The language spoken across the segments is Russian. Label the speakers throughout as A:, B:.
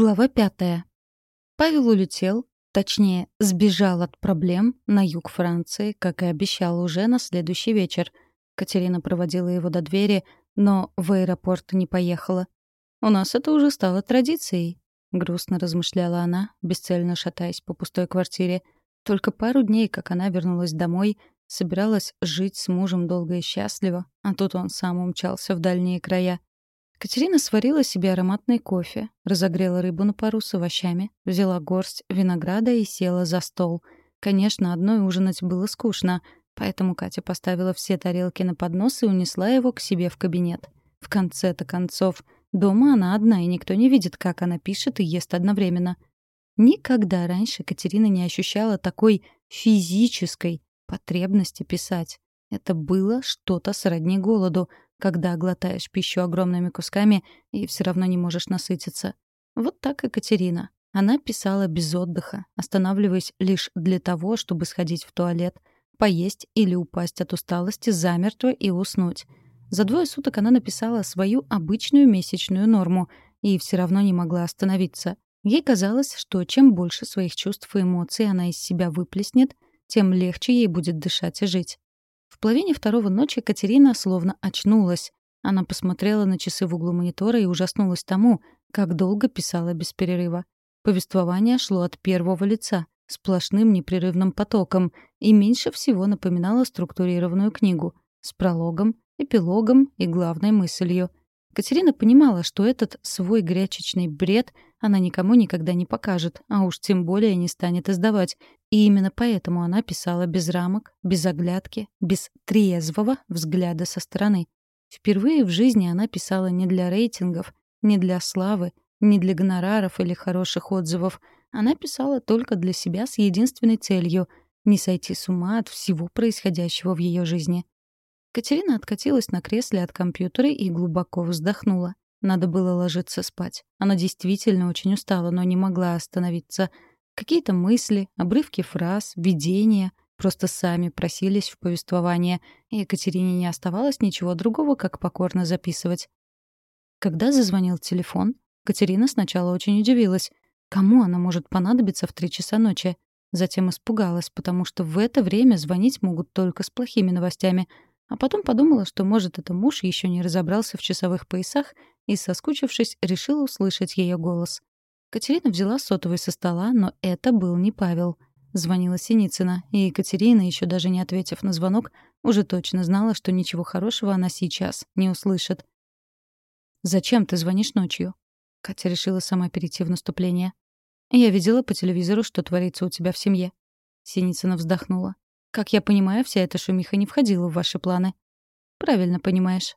A: Глава пятая. Павел улетел, точнее, сбежал от проблем на юг Франции, как и обещал уже на следующий вечер. Катерина проводила его до двери, но в аэропорт не поехала. «У нас это уже стало традицией», — грустно размышляла она, бесцельно шатаясь по пустой квартире. Только пару дней, как она вернулась домой, собиралась жить с мужем долго и счастливо, а тут он сам умчался в дальние края — Катерина сварила себе ароматный кофе, разогрела рыбу на пару с овощами, взяла горсть винограда и села за стол. Конечно, одной ужинать было скучно, поэтому Катя поставила все тарелки на поднос и унесла его к себе в кабинет. В конце-то концов, дома она одна, и никто не видит, как она пишет и ест одновременно. Никогда раньше Катерина не ощущала такой физической потребности писать. Это было что-то сродни голоду — когда глотаешь пищу огромными кусками и все равно не можешь насытиться. Вот так и Катерина. Она писала без отдыха, останавливаясь лишь для того, чтобы сходить в туалет, поесть или упасть от усталости замертво и уснуть. За двое суток она написала свою обычную месячную норму и все равно не могла остановиться. Ей казалось, что чем больше своих чувств и эмоций она из себя выплеснет, тем легче ей будет дышать и жить. В половине второго ночи Катерина словно очнулась. Она посмотрела на часы в углу монитора и ужаснулась тому, как долго писала без перерыва. Повествование шло от первого лица, сплошным непрерывным потоком, и меньше всего напоминало структурированную книгу с прологом, эпилогом и главной мыслью. Катерина понимала, что этот свой грячечный бред она никому никогда не покажет, а уж тем более не станет издавать. И именно поэтому она писала без рамок, без оглядки, без трезвого взгляда со стороны. Впервые в жизни она писала не для рейтингов, не для славы, не для гонораров или хороших отзывов. Она писала только для себя с единственной целью — не сойти с ума от всего происходящего в ее жизни. Катерина откатилась на кресле от компьютера и глубоко вздохнула. Надо было ложиться спать. Она действительно очень устала, но не могла остановиться. Какие-то мысли, обрывки фраз, видения просто сами просились в повествование, и Екатерине не оставалось ничего другого, как покорно записывать. Когда зазвонил телефон, Катерина сначала очень удивилась. Кому она может понадобиться в три часа ночи? Затем испугалась, потому что в это время звонить могут только с плохими новостями — а потом подумала, что, может, это муж еще не разобрался в часовых поясах и, соскучившись, решила услышать ее голос. Катерина взяла сотовый со стола, но это был не Павел. Звонила Синицына, и Екатерина, еще даже не ответив на звонок, уже точно знала, что ничего хорошего она сейчас не услышит. «Зачем ты звонишь ночью?» Катя решила сама перейти в наступление. «Я видела по телевизору, что творится у тебя в семье». Синицына вздохнула. Как я понимаю, вся эта шумиха не входила в ваши планы. Правильно понимаешь.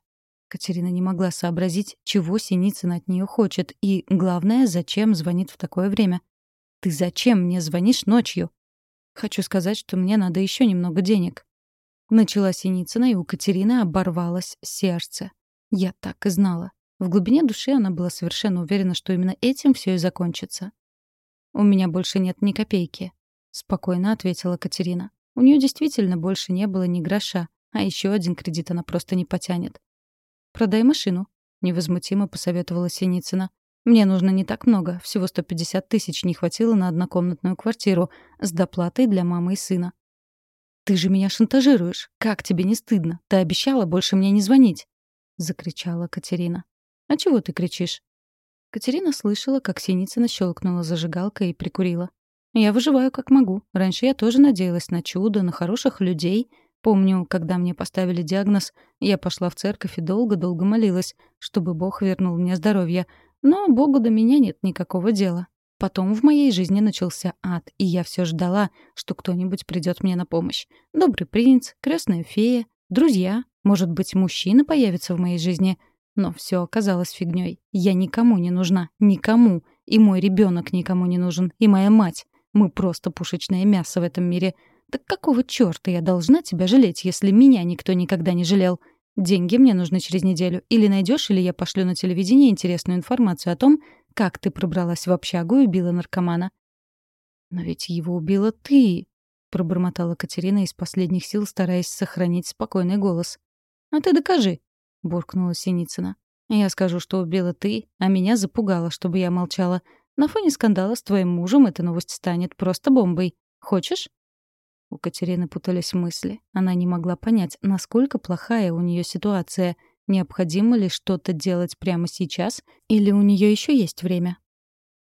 A: Катерина не могла сообразить, чего Синицын от нее хочет, и, главное, зачем звонит в такое время. «Ты зачем мне звонишь ночью?» «Хочу сказать, что мне надо еще немного денег». Начала Синицына, и у Катерины оборвалось сердце. Я так и знала. В глубине души она была совершенно уверена, что именно этим все и закончится. «У меня больше нет ни копейки», — спокойно ответила Катерина. У нее действительно больше не было ни гроша, а еще один кредит она просто не потянет. «Продай машину», — невозмутимо посоветовала Синицына. «Мне нужно не так много, всего 150 тысяч не хватило на однокомнатную квартиру с доплатой для мамы и сына». «Ты же меня шантажируешь! Как тебе не стыдно? Ты обещала больше мне не звонить!» — закричала Катерина. «А чего ты кричишь?» Катерина слышала, как Синицына щелкнула зажигалкой и прикурила. Я выживаю как могу. Раньше я тоже надеялась на чудо, на хороших людей. Помню, когда мне поставили диагноз, я пошла в церковь и долго-долго молилась, чтобы Бог вернул мне здоровье. Но Богу до меня нет никакого дела. Потом в моей жизни начался ад, и я все ждала, что кто-нибудь придет мне на помощь. Добрый принц, крестная фея, друзья, может быть, мужчина появится в моей жизни. Но все оказалось фигней. Я никому не нужна, никому. И мой ребенок никому не нужен, и моя мать. Мы просто пушечное мясо в этом мире. Так какого чёрта я должна тебя жалеть, если меня никто никогда не жалел? Деньги мне нужны через неделю. Или найдешь, или я пошлю на телевидение интересную информацию о том, как ты пробралась в общагу и убила наркомана. «Но ведь его убила ты!» — пробормотала Катерина из последних сил, стараясь сохранить спокойный голос. «А ты докажи!» — буркнула Синицына. «Я скажу, что убила ты, а меня запугала, чтобы я молчала. На фоне скандала с твоим мужем эта новость станет просто бомбой. Хочешь?» У Катерины путались мысли. Она не могла понять, насколько плохая у нее ситуация. Необходимо ли что-то делать прямо сейчас, или у нее еще есть время?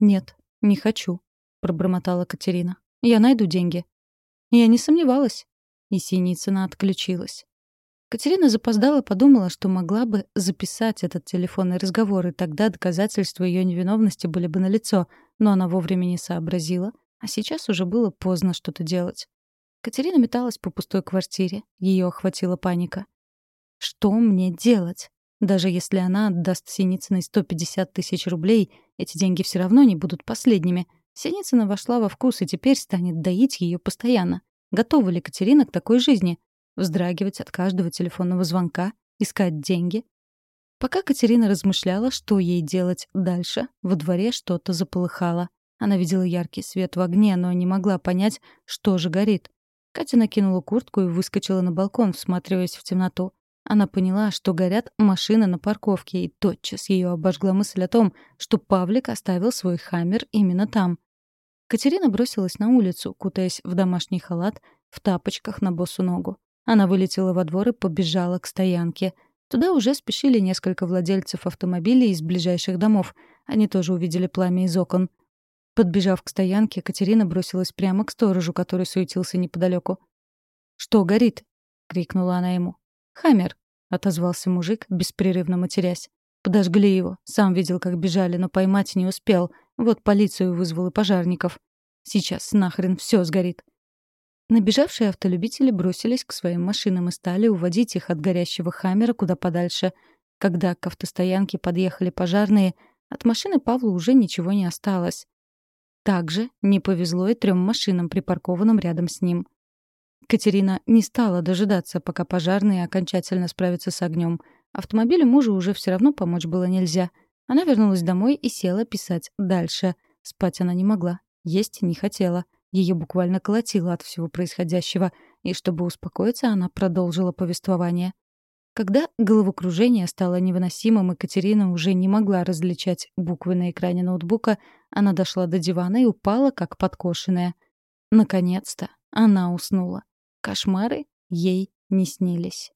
A: «Нет, не хочу», — пробормотала Катерина. «Я найду деньги». Я не сомневалась. И Синицына отключилась. Катерина запоздала подумала, что могла бы записать этот телефонный разговор, и тогда доказательства ее невиновности были бы налицо, но она вовремя не сообразила, а сейчас уже было поздно что-то делать. Катерина металась по пустой квартире, ее охватила паника. Что мне делать? Даже если она отдаст Синицыной 150 тысяч рублей, эти деньги все равно не будут последними. Синицына вошла во вкус и теперь станет доить ее постоянно. Готова ли Катерина к такой жизни? Вздрагивать от каждого телефонного звонка, искать деньги. Пока Катерина размышляла, что ей делать дальше, во дворе что-то заполыхало. Она видела яркий свет в огне, но не могла понять, что же горит. Катя накинула куртку и выскочила на балкон, всматриваясь в темноту. Она поняла, что горят машины на парковке, и тотчас ее обожгла мысль о том, что Павлик оставил свой хаммер именно там. Катерина бросилась на улицу, кутаясь в домашний халат, в тапочках на босу ногу. Она вылетела во двор и побежала к стоянке. Туда уже спешили несколько владельцев автомобилей из ближайших домов. Они тоже увидели пламя из окон. Подбежав к стоянке, Катерина бросилась прямо к сторожу, который суетился неподалеку. «Что горит?» — крикнула она ему. «Хаммер», — отозвался мужик, беспрерывно матерясь. Подожгли его. Сам видел, как бежали, но поймать не успел. Вот полицию вызвал и пожарников. Сейчас нахрен все сгорит. Набежавшие автолюбители бросились к своим машинам и стали уводить их от горящего «Хаммера» куда подальше. Когда к автостоянке подъехали пожарные, от машины Павла уже ничего не осталось. Также не повезло и трем машинам, припаркованным рядом с ним. Катерина не стала дожидаться, пока пожарные окончательно справятся с огнем. Автомобилю мужа уже все равно помочь было нельзя. Она вернулась домой и села писать дальше. Спать она не могла, есть не хотела — ее буквально колотило от всего происходящего, и чтобы успокоиться, она продолжила повествование. Когда головокружение стало невыносимым, и Катерина уже не могла различать буквы на экране ноутбука, она дошла до дивана и упала, как подкошенная. Наконец-то она уснула. Кошмары ей не снились.